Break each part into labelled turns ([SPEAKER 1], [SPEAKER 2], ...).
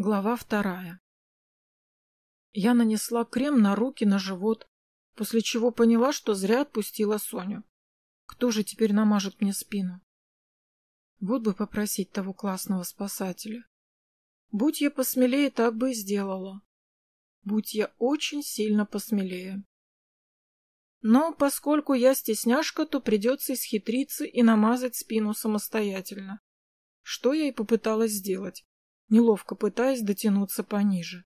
[SPEAKER 1] Глава вторая. Я нанесла крем на руки, на живот, после чего поняла, что зря отпустила Соню. Кто же теперь намажет мне спину? Вот бы попросить того классного спасателя. Будь я посмелее, так бы и сделала. Будь я очень сильно посмелее. Но поскольку я стесняшка, то придется исхитриться и намазать спину самостоятельно. Что я и попыталась сделать неловко пытаясь дотянуться пониже.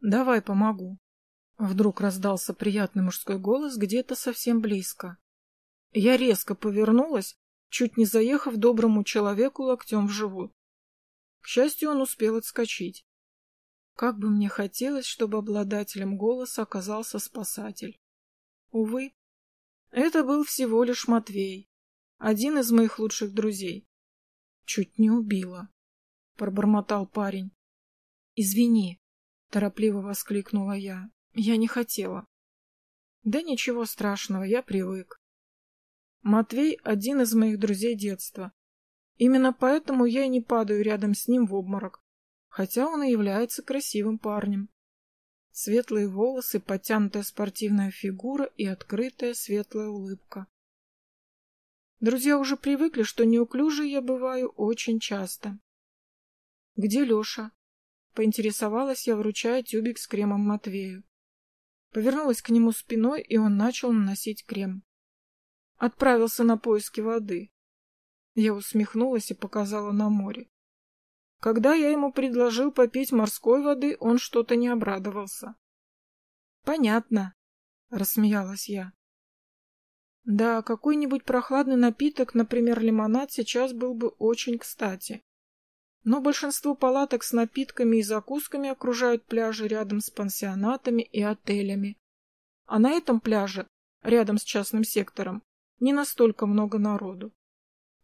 [SPEAKER 1] «Давай помогу». Вдруг раздался приятный мужской голос где-то совсем близко. Я резко повернулась, чуть не заехав доброму человеку локтем в живот. К счастью, он успел отскочить. Как бы мне хотелось, чтобы обладателем голоса оказался спасатель. Увы, это был всего лишь Матвей, один из моих лучших друзей. Чуть не убила. — пробормотал парень. «Извини», — торопливо воскликнула я. «Я не хотела». «Да ничего страшного, я привык». Матвей — один из моих друзей детства. Именно поэтому я и не падаю рядом с ним в обморок, хотя он и является красивым парнем. Светлые волосы, подтянутая спортивная фигура и открытая светлая улыбка. Друзья уже привыкли, что неуклюжей я бываю очень часто. «Где Леша?» — поинтересовалась я, вручая тюбик с кремом Матвею. Повернулась к нему спиной, и он начал наносить крем. Отправился на поиски воды. Я усмехнулась и показала на море. Когда я ему предложил попить морской воды, он что-то не обрадовался. «Понятно», — рассмеялась я. «Да, какой-нибудь прохладный напиток, например, лимонад, сейчас был бы очень кстати. Но большинство палаток с напитками и закусками окружают пляжи рядом с пансионатами и отелями. А на этом пляже, рядом с частным сектором, не настолько много народу.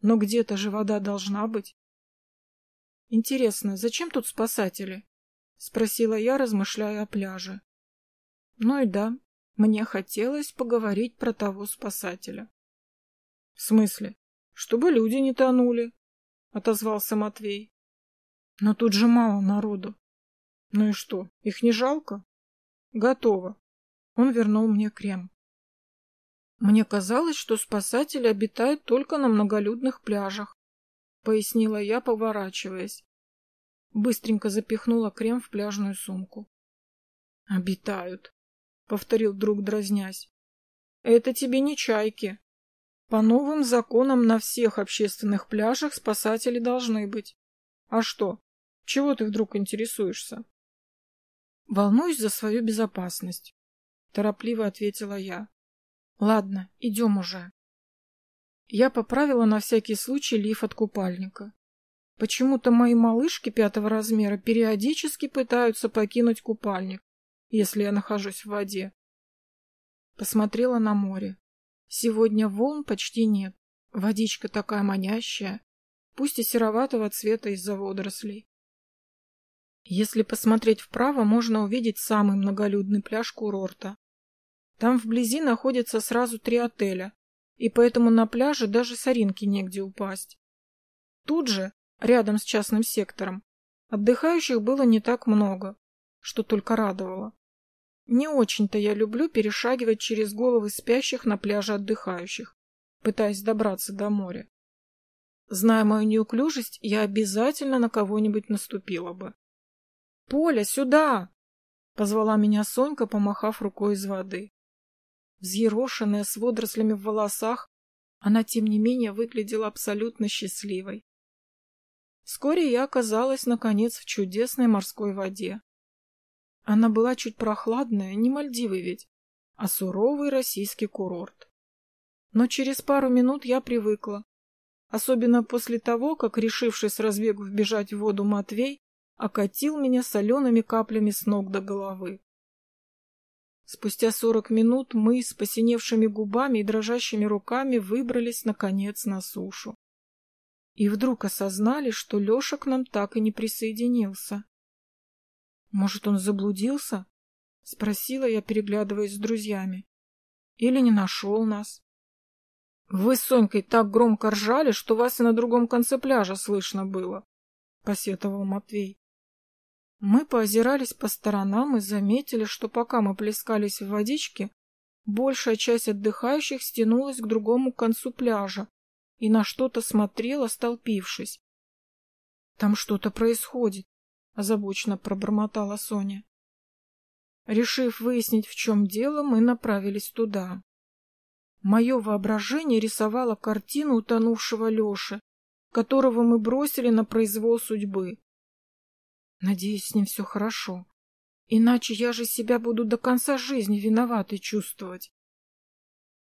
[SPEAKER 1] Но где-то же вода должна быть. Интересно, зачем тут спасатели? Спросила я, размышляя о пляже. Ну и да, мне хотелось поговорить про того спасателя. В смысле? Чтобы люди не тонули, отозвался Матвей. Но тут же мало народу. Ну и что, их не жалко? Готово. Он вернул мне крем. Мне казалось, что спасатели обитают только на многолюдных пляжах, пояснила я, поворачиваясь. Быстренько запихнула крем в пляжную сумку. Обитают, повторил друг, дразнясь. Это тебе не чайки. По новым законам на всех общественных пляжах спасатели должны быть. А что, чего ты вдруг интересуешься? Волнуюсь за свою безопасность, торопливо ответила я. Ладно, идем уже. Я поправила на всякий случай лиф от купальника. Почему-то мои малышки пятого размера периодически пытаются покинуть купальник, если я нахожусь в воде. Посмотрела на море. Сегодня волн почти нет. Водичка такая манящая, пусть и сероватого цвета из-за водорослей. Если посмотреть вправо, можно увидеть самый многолюдный пляж курорта. Там вблизи находятся сразу три отеля, и поэтому на пляже даже соринки негде упасть. Тут же, рядом с частным сектором, отдыхающих было не так много, что только радовало. Не очень-то я люблю перешагивать через головы спящих на пляже отдыхающих, пытаясь добраться до моря. Зная мою неуклюжесть, я обязательно на кого-нибудь наступила бы. «Поля, сюда!» — позвала меня Сонька, помахав рукой из воды. Взъерошенная, с водорослями в волосах, она, тем не менее, выглядела абсолютно счастливой. Вскоре я оказалась, наконец, в чудесной морской воде. Она была чуть прохладная, не Мальдивы ведь, а суровый российский курорт. Но через пару минут я привыкла, особенно после того, как, решившись с разбегу вбежать в воду Матвей, окатил меня солеными каплями с ног до головы. Спустя сорок минут мы с посиневшими губами и дрожащими руками выбрались, наконец, на сушу. И вдруг осознали, что Леша к нам так и не присоединился. «Может, он заблудился?» — спросила я, переглядываясь с друзьями. «Или не нашел нас?» «Вы с Сонькой так громко ржали, что вас и на другом конце пляжа слышно было», — посетовал Матвей. Мы поозирались по сторонам и заметили, что пока мы плескались в водичке, большая часть отдыхающих стянулась к другому концу пляжа и на что-то смотрела, столпившись. «Там что-то происходит», — озабоченно пробормотала Соня. Решив выяснить, в чем дело, мы направились туда. Мое воображение рисовало картину утонувшего Леши, которого мы бросили на произвол судьбы. Надеюсь, с ним все хорошо. Иначе я же себя буду до конца жизни виноватой чувствовать.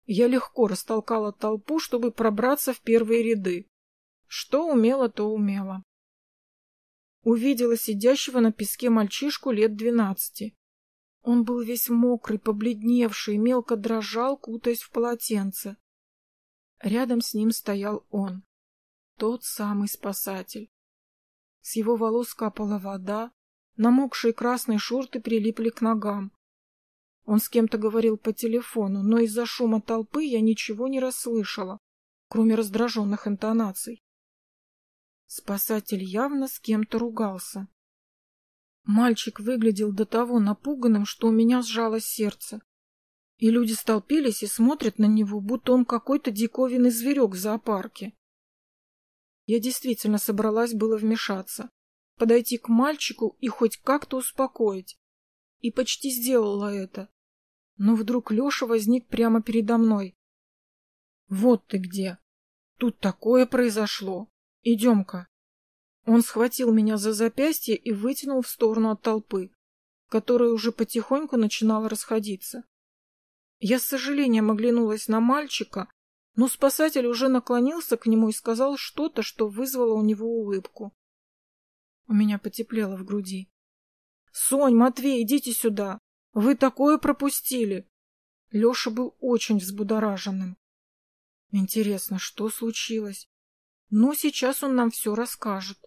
[SPEAKER 1] Я легко растолкала толпу, чтобы пробраться в первые ряды. Что умела, то умела. Увидела сидящего на песке мальчишку лет двенадцати. Он был весь мокрый, побледневший, мелко дрожал, кутаясь в полотенце. Рядом с ним стоял он, тот самый спасатель. С его волос капала вода, намокшие красные шорты прилипли к ногам. Он с кем-то говорил по телефону, но из-за шума толпы я ничего не расслышала, кроме раздраженных интонаций. Спасатель явно с кем-то ругался. Мальчик выглядел до того напуганным, что у меня сжалось сердце. И люди столпились и смотрят на него, будто он какой-то диковинный зверек в зоопарке. Я действительно собралась было вмешаться, подойти к мальчику и хоть как-то успокоить. И почти сделала это. Но вдруг Леша возник прямо передо мной. «Вот ты где! Тут такое произошло! Идем-ка!» Он схватил меня за запястье и вытянул в сторону от толпы, которая уже потихоньку начинала расходиться. Я с сожалением оглянулась на мальчика, но спасатель уже наклонился к нему и сказал что-то, что вызвало у него улыбку. У меня потеплело в груди. — Сонь, Матвей, идите сюда! Вы такое пропустили! Леша был очень взбудораженным. Интересно, что случилось? Но сейчас он нам все расскажет.